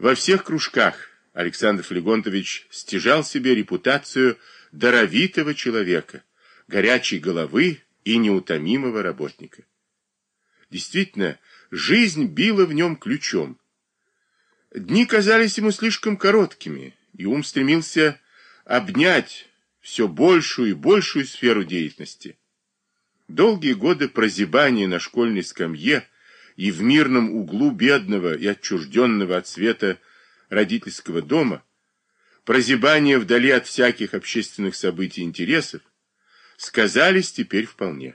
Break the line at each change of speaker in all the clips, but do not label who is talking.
Во всех кружках Александр Флегонтович стяжал себе репутацию даровитого человека, горячей головы и неутомимого работника. Действительно, жизнь била в нем ключом. Дни казались ему слишком короткими, и ум стремился обнять все большую и большую сферу деятельности. Долгие годы прозябания на школьной скамье и в мирном углу бедного и отчужденного от света родительского дома, прозябание вдали от всяких общественных событий и интересов, сказались теперь вполне.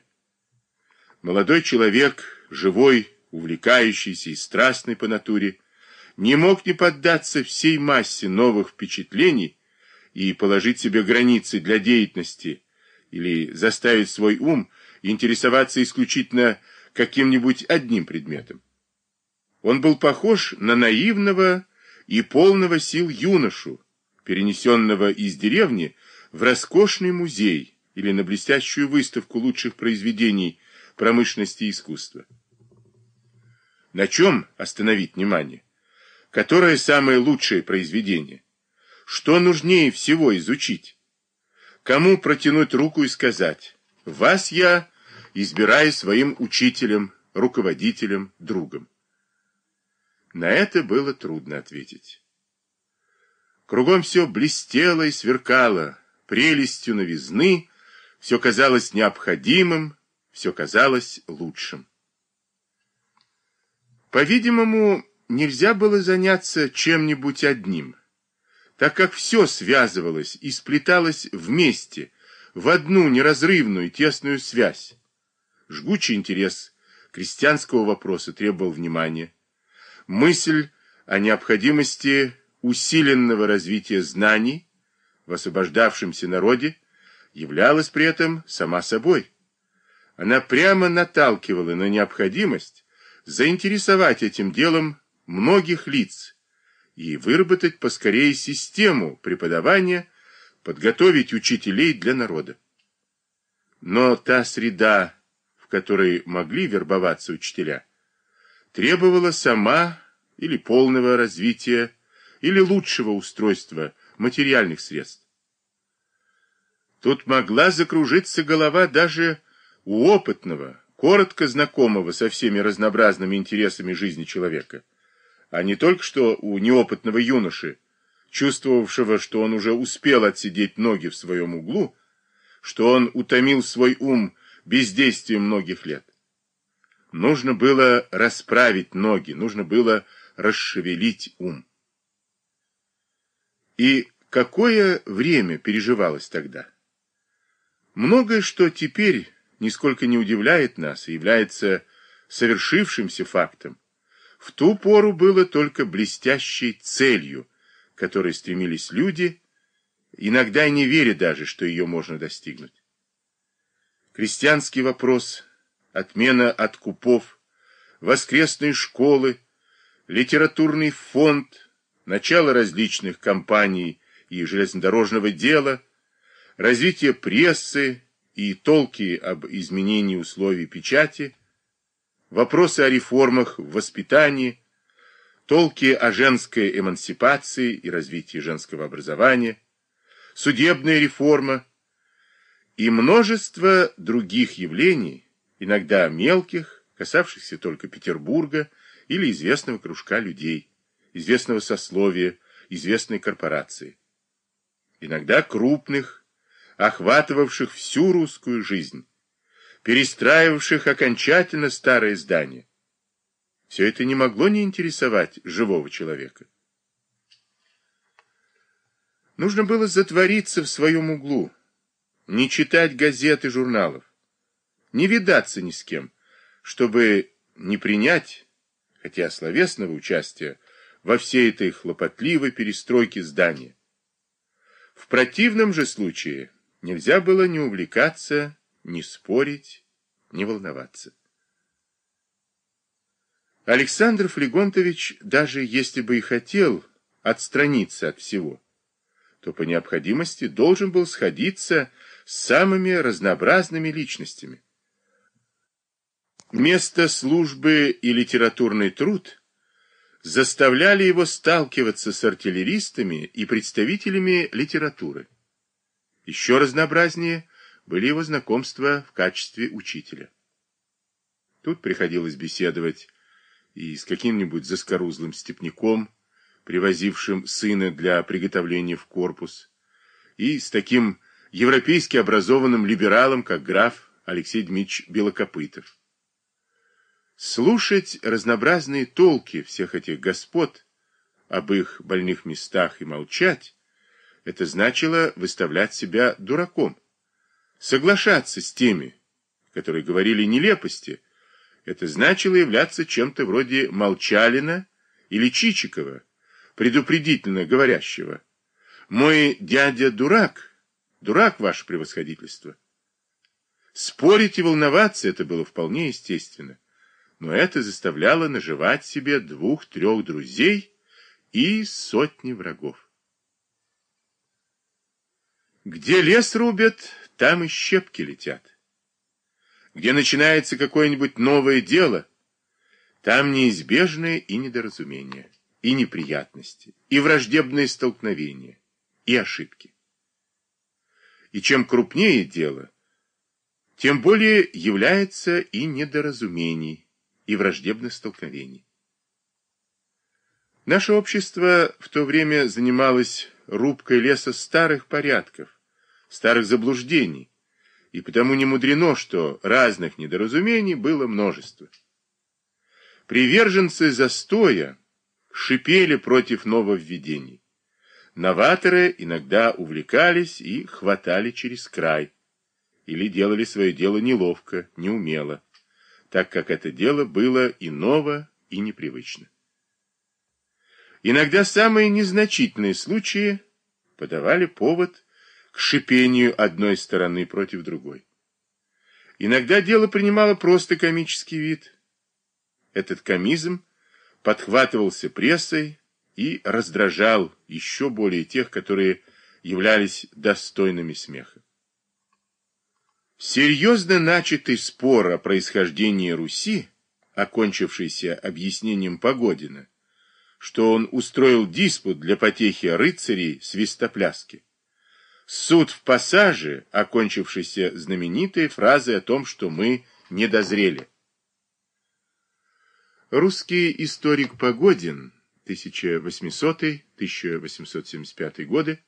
Молодой человек, живой, увлекающийся и страстный по натуре, не мог не поддаться всей массе новых впечатлений и положить себе границы для деятельности или заставить свой ум интересоваться исключительно каким-нибудь одним предметом. Он был похож на наивного и полного сил юношу, перенесенного из деревни в роскошный музей или на блестящую выставку лучших произведений промышленности и искусства. На чем остановить внимание? Которое самое лучшее произведение? Что нужнее всего изучить? Кому протянуть руку и сказать «Вас я избираю своим учителем, руководителем, другом»? На это было трудно ответить. Кругом все блестело и сверкало, прелестью новизны, все казалось необходимым, все казалось лучшим. По-видимому, нельзя было заняться чем-нибудь одним, так как все связывалось и сплеталось вместе, в одну неразрывную тесную связь. Жгучий интерес крестьянского вопроса требовал внимания. Мысль о необходимости усиленного развития знаний в освобождавшемся народе являлась при этом сама собой. Она прямо наталкивала на необходимость заинтересовать этим делом многих лиц и выработать поскорее систему преподавания, подготовить учителей для народа. Но та среда, в которой могли вербоваться учителя, требовала сама или полного развития или лучшего устройства материальных средств. Тут могла закружиться голова даже у опытного, коротко знакомого со всеми разнообразными интересами жизни человека, а не только что у неопытного юноши, чувствовавшего, что он уже успел отсидеть ноги в своем углу, что он утомил свой ум бездействием многих лет. Нужно было расправить ноги, нужно было расшевелить ум. И какое время переживалось тогда? Многое, что теперь нисколько не удивляет нас и является совершившимся фактом, в ту пору было только блестящей целью, которой стремились люди, иногда не веря даже, что ее можно достигнуть. Крестьянский вопрос, отмена откупов, воскресные школы, литературный фонд – начало различных компаний и железнодорожного дела, развитие прессы и толки об изменении условий печати, вопросы о реформах в воспитании, толки о женской эмансипации и развитии женского образования, судебная реформа и множество других явлений, иногда мелких, касавшихся только Петербурга или известного кружка людей известного сословия, известной корпорации. Иногда крупных, охватывавших всю русскую жизнь, перестраивавших окончательно старое здание. Все это не могло не интересовать живого человека. Нужно было затвориться в своем углу, не читать газет и журналов, не видаться ни с кем, чтобы не принять, хотя словесного участия во всей этой хлопотливой перестройке здания. В противном же случае нельзя было ни увлекаться, ни спорить, ни волноваться. Александр Флегонтович, даже если бы и хотел отстраниться от всего, то по необходимости должен был сходиться с самыми разнообразными личностями. Место службы и литературный труд – заставляли его сталкиваться с артиллеристами и представителями литературы. Еще разнообразнее были его знакомства в качестве учителя. Тут приходилось беседовать и с каким-нибудь заскорузлым степняком, привозившим сына для приготовления в корпус, и с таким европейски образованным либералом, как граф Алексей Дмитриевич Белокопытов. Слушать разнообразные толки всех этих господ об их больных местах и молчать, это значило выставлять себя дураком. Соглашаться с теми, которые говорили нелепости, это значило являться чем-то вроде Молчалина или Чичикова, предупредительно говорящего. «Мой дядя дурак, дурак, ваше превосходительство». Спорить и волноваться это было вполне естественно, но это заставляло наживать себе двух-трех друзей и сотни врагов. Где лес рубят, там и щепки летят. Где начинается какое-нибудь новое дело, там неизбежное и недоразумение, и неприятности, и враждебные столкновения, и ошибки. И чем крупнее дело, тем более является и недоразумений, и враждебных столкновений. Наше общество в то время занималось рубкой леса старых порядков, старых заблуждений, и потому не мудрено, что разных недоразумений было множество. Приверженцы застоя шипели против нововведений. Новаторы иногда увлекались и хватали через край, или делали свое дело неловко, неумело, так как это дело было и ново, и непривычно. Иногда самые незначительные случаи подавали повод к шипению одной стороны против другой. Иногда дело принимало просто комический вид. Этот комизм подхватывался прессой и раздражал еще более тех, которые являлись достойными смеха. Серьезно начатый спор о происхождении Руси, окончившийся объяснением Погодина, что он устроил диспут для потехи рыцарей свистопляски, Суд в пассаже, окончившийся знаменитой фразой о том, что мы не дозрели. Русский историк Погодин, 1800-1875 годы,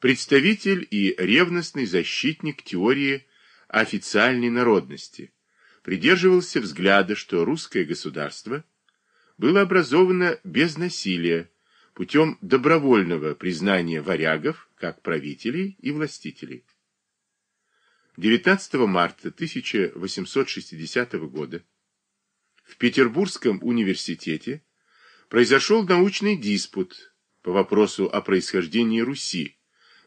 представитель и ревностный защитник теории официальной народности, придерживался взгляда, что русское государство было образовано без насилия, путем добровольного признания варягов как правителей и властителей. 19 марта 1860 года в Петербургском университете произошел научный диспут по вопросу о происхождении Руси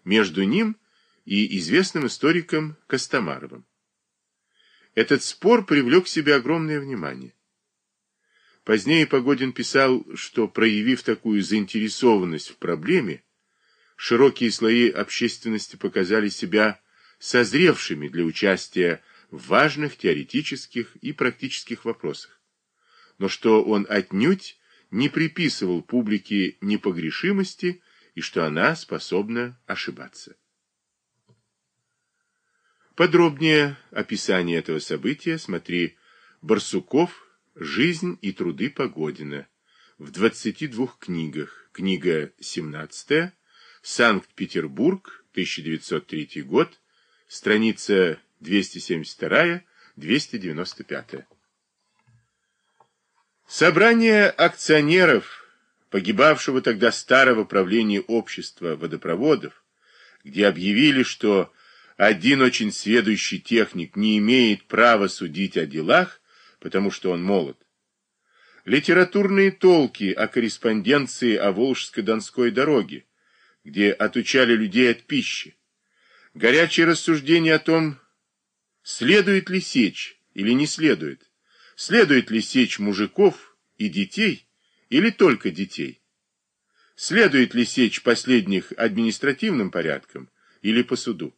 между ним и известным историком Костомаровым. Этот спор привлек к себе огромное внимание. Позднее Погодин писал, что, проявив такую заинтересованность в проблеме, широкие слои общественности показали себя созревшими для участия в важных теоретических и практических вопросах, но что он отнюдь не приписывал публике непогрешимости и что она способна ошибаться. Подробнее описание этого события смотри «Барсуков. Жизнь и труды Погодина» в 22 книгах. Книга 17 Санкт-Петербург, 1903 год, страница 272-295. Собрание акционеров, погибавшего тогда старого правления общества водопроводов, где объявили, что один очень сведущий техник не имеет права судить о делах, потому что он молод. Литературные толки о корреспонденции о Волжско-Донской дороге, где отучали людей от пищи. Горячее рассуждение о том, следует ли сечь или не следует. Следует ли сечь мужиков и детей или только детей? Следует ли сечь последних административным порядком или по суду?